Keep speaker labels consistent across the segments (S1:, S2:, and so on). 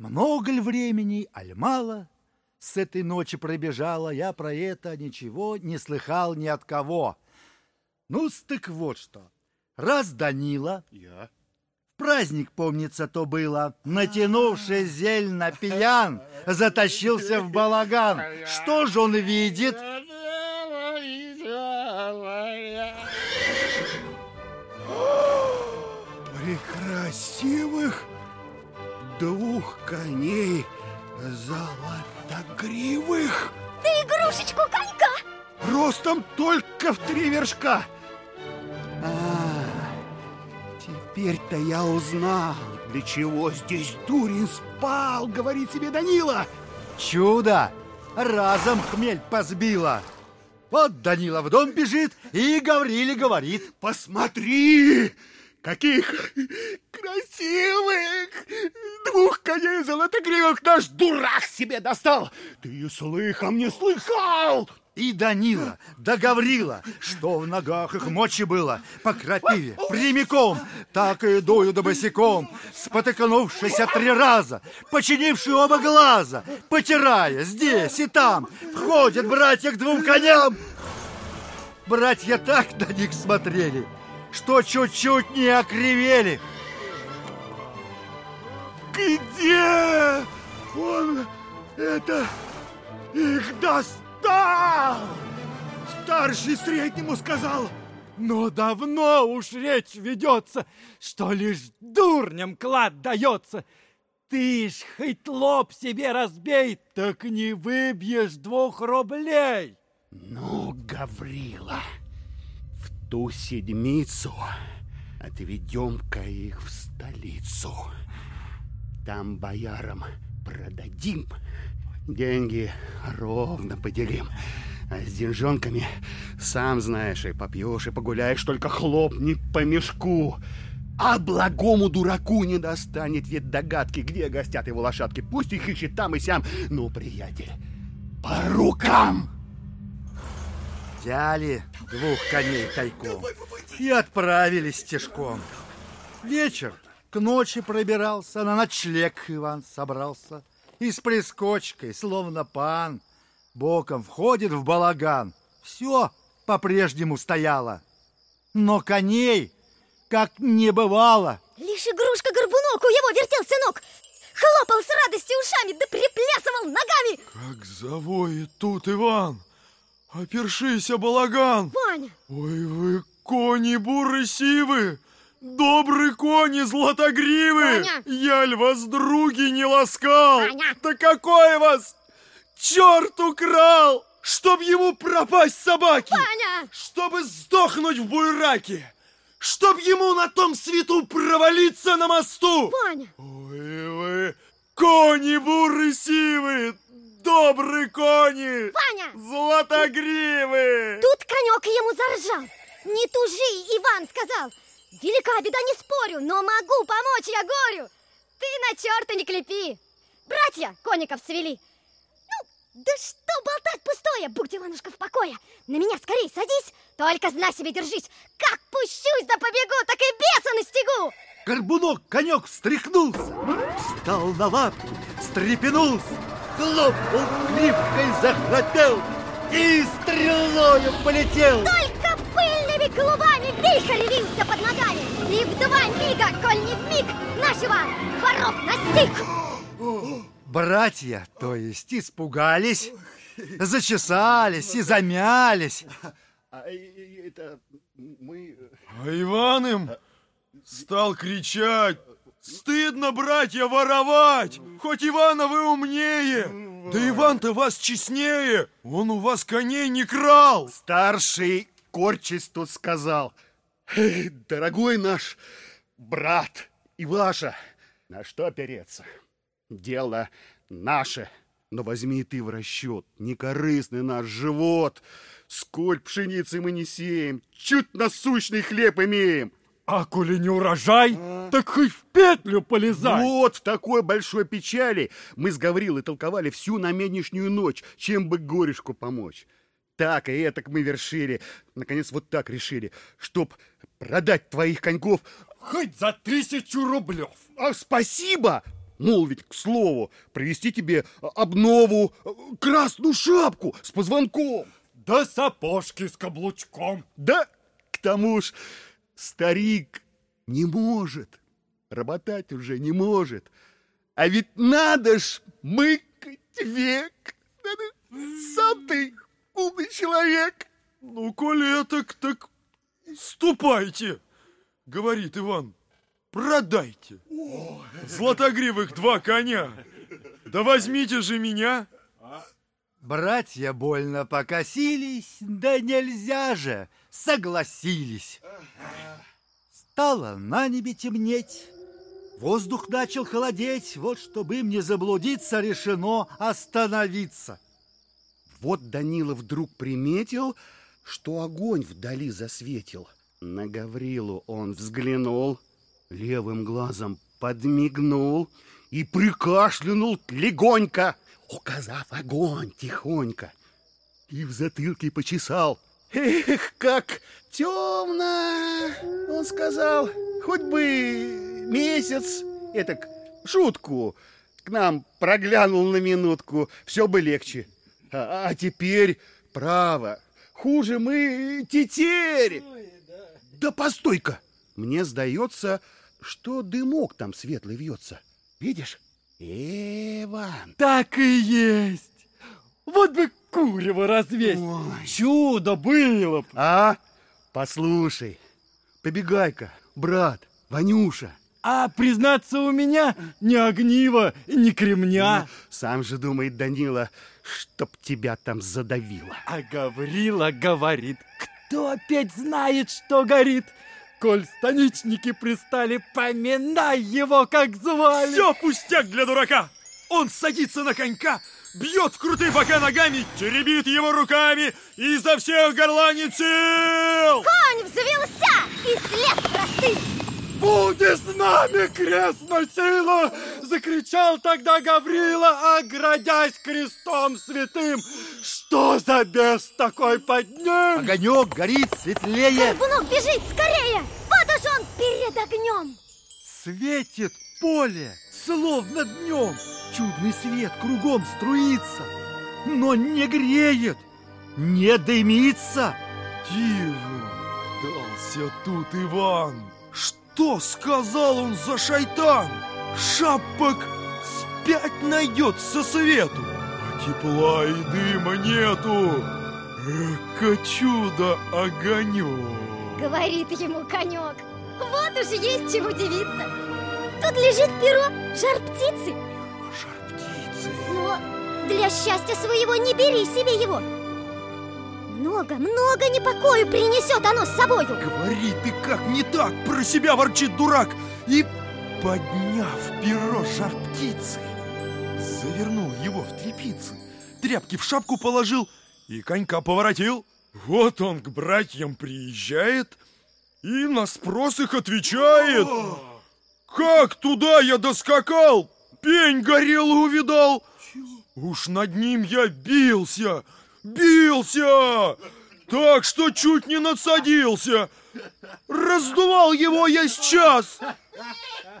S1: Много ли времени, аль мало? С этой ночи пробежала, я про это ничего не слыхал ни от кого. Ну, стык вот что. Раз Данила...
S2: Я?
S1: В праздник, помнится, то было, натянувший зель на пьян, затащился в балаган. Что же он видит?
S2: Прекрасивых двух коней золотогривых.
S3: Да игрушечку конька!
S2: Ростом только в три вершка. А, теперь-то я узнал, для чего здесь дурень спал, говорит себе Данила.
S1: Чудо! Разом хмель позбила. Вот Данила в дом бежит и Гавриле говорит.
S2: Посмотри, каких красивых двух коней золотогривых наш дурак себе достал. Ты слыхом не слыхал.
S1: И Данила, да Гаврила, что в ногах их мочи было, по крапиве, прямиком, так и дую да босиком, спотыкнувшись три раза, починивший оба глаза, потирая здесь и там, входят братья к двум коням. Братья так на них смотрели, что чуть-чуть не окривели.
S2: Где он это их достал? Старший среднему сказал.
S4: Но давно уж речь ведется, что лишь дурням клад дается. Ты ж хоть лоб себе разбей, так не выбьешь двух рублей.
S2: Ну, Гаврила, ту седмицу отведем-ка их в столицу. Там боярам продадим, деньги ровно поделим. А с деньжонками, сам знаешь, и попьешь, и погуляешь, только хлопни по мешку. А благому дураку не достанет ведь догадки, где гостят его лошадки. Пусть их ищет там и сям. Ну, приятель, по рукам!
S1: Взяли двух коней тайком и отправились тяжком. Вечер к ночи пробирался, на ночлег Иван собрался. И с прискочкой, словно пан, боком входит в балаган. Все по-прежнему стояло. Но коней как не бывало.
S3: Лишь игрушка-горбунок у его вертел сынок. Хлопал с радостью ушами, да приплясывал ногами.
S4: Как завоет тут Иван, опершися балаган.
S3: Ваня!
S4: Ой, вы кони буры сивы, добрые кони златогривы.
S3: Ваня!
S4: Я вас други не ласкал.
S3: Ваня!
S4: Да какой вас черт украл, чтоб ему пропасть собаки.
S3: Ваня!
S4: Чтобы сдохнуть в буйраке. Чтоб ему на том свету провалиться на мосту.
S3: Ваня!
S4: Ой, вы кони буры сивы, добрые кони.
S3: Ваня!
S4: Златогривы.
S3: Тут конек ему заржал. Не тужи, Иван сказал. Велика беда, не спорю, но могу помочь я горю. Ты на черта не клепи. Братья коников свели. Ну, да что болтать пустое, будь, Иванушка, в покое. На меня скорей садись, только зна себе держись. Как пущусь да побегу, так и беса настигу.
S1: Горбунок, конек встряхнулся, встал на лапки, встрепенулся, хлопнул гривкой, захрапел и стрелою полетел.
S3: Только пыльными клубами вихрь вился под ногами. И в два мига, коль не в миг, нашего воров настиг.
S1: Братья, то есть, испугались, зачесались и замялись.
S2: А, это мы...
S4: А Иван им стал кричать. Стыдно, братья, воровать! Хоть Ивана вы умнее! Да Иван-то вас честнее! Он у вас коней не крал!
S2: Старший Корчис тут сказал. «Эй, Дорогой наш брат Иваша, на что опереться? Дело наше, но возьми ты в расчет некорыстный наш живот. Сколь пшеницы мы не сеем, чуть насущный хлеб имеем.
S4: А коли не урожай, так хоть в петлю полезай!
S2: Вот в такой большой печали мы с Гаврилой толковали всю намеднишнюю ночь, чем бы горюшку помочь. Так и этак мы вершили. Наконец, вот так решили, чтоб продать твоих коньков.
S4: Хоть за тысячу рублев!
S2: А, спасибо! молвить к слову, привезти тебе обнову, красную шапку с позвонком.
S5: Да сапожки с каблучком.
S2: Да, к тому ж старик не может, работать уже не может. А ведь надо ж мыкать век. Надо, сам ты умный человек.
S4: Ну, коли так, так ступайте, говорит Иван. Продайте. Златогривых два коня. Да возьмите же меня.
S1: Братья больно покосились, да нельзя же, согласились. Стало на небе темнеть, воздух начал холодеть, вот чтобы им не заблудиться, решено остановиться.
S2: Вот Данила вдруг приметил, что огонь вдали засветил. На Гаврилу он взглянул, левым глазом подмигнул и прикашлянул легонько, указав огонь тихонько. И в затылке почесал. Эх, как темно, он сказал, хоть бы месяц, этак, шутку, к нам проглянул на минутку, все бы легче. А, а теперь, право, хуже мы тетерь. Да постой-ка, мне сдается, что дымок там светлый вьется. Видишь? Иван.
S5: Так и есть. Вот бы курево развесть.
S2: Ой.
S5: Чудо было б.
S2: А? Послушай, побегай-ка, брат, Ванюша.
S5: А признаться у меня ни огнива, ни кремня.
S2: Ну, сам же думает Данила, чтоб тебя там задавило.
S5: А Гаврила говорит, кто опять знает, что горит? Коль станичники пристали, поминай его, как звали.
S4: Все пустяк для дурака. Он садится на конька, бьет в крутые бока ногами, теребит его руками и изо всех горланит сил.
S3: Конь взвелся, и след простыл.
S5: Будет с нами крестная сила! Закричал тогда Гаврила, оградясь крестом святым. Что за бес такой под ним?
S1: Огонек горит светлее,
S3: Горбунок бежит скорее. Вот уж он перед огнем.
S1: светит поле, словно днем. Чудный свет кругом струится, но не греет, не дымится.
S4: Диво дался тут Иван. Что сказал он за шайтан? Шапок спять найдет со свету, а тепла и дыма нету. Эка чудо огонек.
S3: Говорит ему конек. Вот уж есть чему удивиться. Тут лежит перо жар птицы.
S4: Жар птицы.
S3: Но для счастья своего не бери себе его. Много, много непокою принесет оно с собою.
S4: Говори ты как не так, про себя ворчит дурак. И, подняв перо жар птицы, завернул его в тряпицы, тряпки в шапку положил и конька поворотил. Вот он к братьям приезжает и на спрос их отвечает. Как туда я доскакал? Пень горел увидал. Уж над ним я бился, бился, так что чуть не надсадился. Раздувал его я сейчас.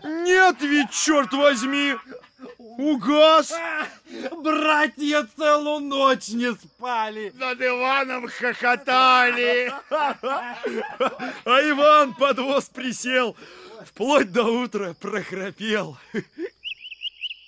S4: Нет ведь, черт возьми, угас.
S5: Братья целую ночь не спали.
S2: Над Иваном хохотали.
S4: А Иван под воз присел, вплоть до утра прохрапел.